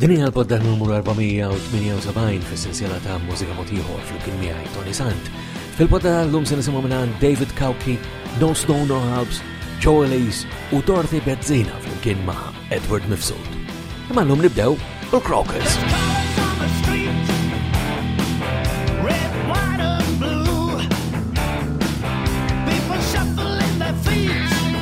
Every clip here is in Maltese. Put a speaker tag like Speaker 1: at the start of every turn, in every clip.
Speaker 1: Din hija l-podda numru 478 fis-sensiela ta' mużika motiħor flimkien miegħi Tony Sant. Fil-podda l-lum se nisimgħu minn David Kauki, No Stone No Halves, Joe Elise u Dorothy Bezzina flimkien ma' Edward Mifsud. Imma l-lum nibdew u Crocus.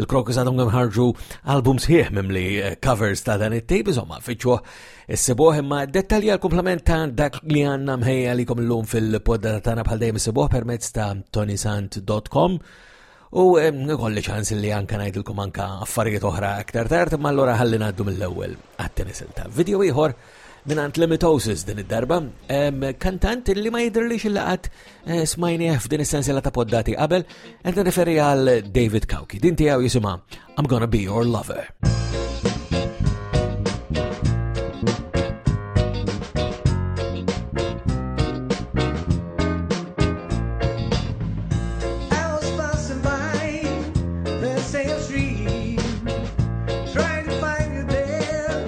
Speaker 1: Il-Krokus għadhom kemm ħarġu album sħiħ mimli eh, covers ta' dan it-tape, insomma, fiċċuh issibuh imma dettalji għal komplement ta' dak li għandna mħejja li kom illum fil-podda tagħna bħal dejjem issibuh permezz ta' tonisant.com. U eh, kolli ċans li anka ngħidilkom anka affarijiet oħra aktar tard, ma allura ħalli ngħaddu mill-ewwel għat-tenis ta' video ieħor Mingħand Limitosis din id-darba, kantant li ma jidhirlix li qatt eh, smajnieh f'din is-sensiela ta' poddati qabel, qed nirreferi għal David Kawki. Din tiegħu jisimha I'm Gonna Be Your Lover.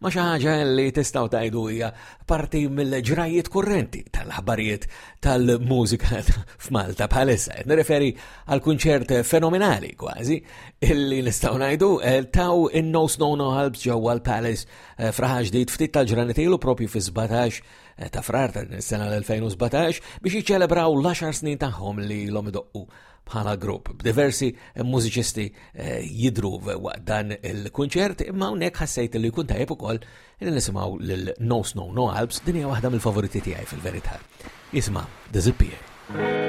Speaker 2: ma xi ħaġa li tistgħu tgħidu hija parti mill-ġrajiet kurrenti tal-aħbarijiet tal-mużika f'Malta bħalissa. Qed nirreferi għal kunċert fenomenali kważi illi nistgħu ngħidu eh, taw in-No Snow No Helps ġewwa l-Palace eh, fraħa ġdid ftit tal-ġranet ilu propju fi 17 eh, ta' frar tal-sena l-2017 biex jiċċelebraw l-10 snin tagħhom li l-om idoqqu bħala grupp, b'diversi eh, mużiċisti eh, jidru waqt dan il-kunċert, imma hawnhekk ħassejt li jkun tajjeb ukoll li nisimgħu lil No Snow No Alps, din hija waħda mill-favoriti tiegħi fil-verità. Isma' Disappear.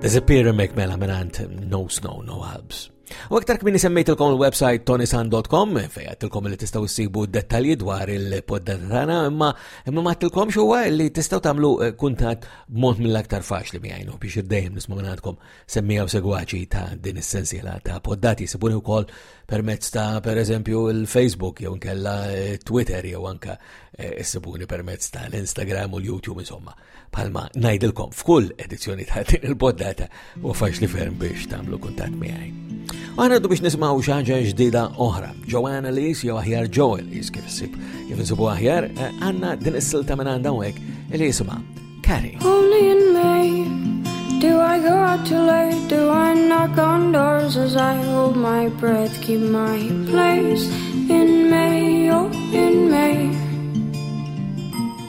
Speaker 3: There's a
Speaker 4: pyramid mela minant No Snow, No Hubs. U aktar kmini semmejtilkom il-website tonisan.com fejgħatilkom li tistaw sibu dettalji dwar il-poddata tagħna imma imma mattilkom xuwa li tistaw tagħmlu eh, kuntat b'mod mill-aktar faċli miegħinu biex iddejjem nisma' minnatkom semmija u segwaċi ta' din is-sensiela ta' poddati sibuni wkoll permezz ta' pereżempju il-Facebook jew nkella eh, Twitter jew anka eh, sibuni permezz ta' l-Instagram u l-YouTube insomma. Palma najdilkom f'kull edizzjoni ta' din il-poddata u faċli ferm biex tamlu kuntat miegħi. Għana du biex nismaw xaġa ġdida oħra. Joanna Lis jew aħjar Joel Lis kif sib. Kif nsibu aħjar, eh, għanna din is-silta minn għandha hekk li jisma' Carrie.
Speaker 5: Only in May do I go out too late, do I knock on doors as I hold my breath, keep my place in May, oh in May.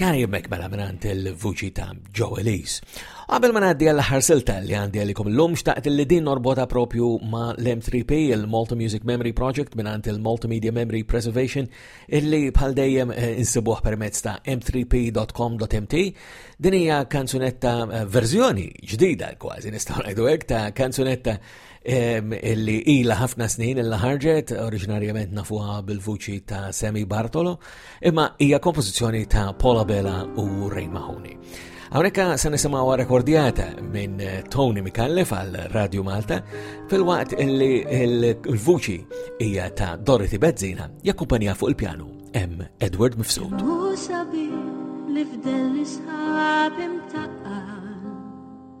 Speaker 4: Kari jemmek mela minant il-vuċi ta' Joe Elise. Għabel ma għaddi għall-ħar silta li għandi għalikom l-lum xtaqt li din norbota propju ma l-M3P, il-Malta Music Memory Project minant il-Multimedia Memory Preservation, illi bħal dejjem eh, insibuħ permezz ta' m3p.com.mt. Din hija kanzunetta eh, verżjoni ġdida kważi nistgħu ngħidu ta' kanzunetta illi ila ħafna snin illa ħarġet, oriġinarjament nafuha bil-vuċi ta' Semi Bartolo, imma hija kompożizzjoni ta' Paula Bella u Ray Mahoney. Hawnhekk se nisimgħu rekordjata minn Tony Mikallef għal Radio Malta fil-waqt illi l-vuċi hija ta' Dorothy Bezzina jakkumpanija fuq il-pjanu M. Edward Mifsud.
Speaker 1: Musa bi li f'del nisħab imtaqqa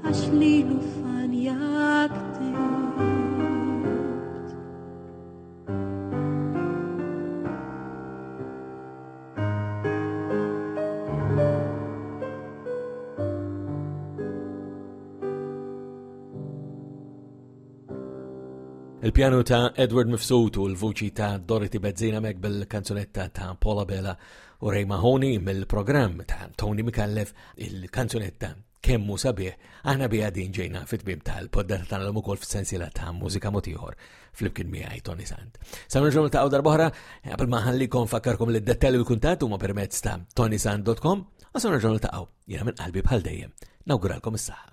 Speaker 1: Għax li l-ufan
Speaker 4: Il-pjanu ta' Edward Mifsud u l-vuċi ta' Dorothy Bezzina mek bil-kanzunetta ta' Paula Bella u Ray Mahoney mill-programm ta' Tony Mikallef il-kanzunetta kemm hu sabiħ, aħna biha din ġejna fit-tmiem tal-poddata tagħna l ukoll f'sensiela ta' mużika mod ieħor flimkien miegħi Tony Sant. Sa nerġgħu ta' darba oħra, qabel ma ħallikom fakkarkom li d-dettalji u l-kuntatt huma permezz ta' tonysant.com, u sa nerġgħu niltaqgħu jiena minn qalbi bħal dejjem. Nawguralkom is-saħħa.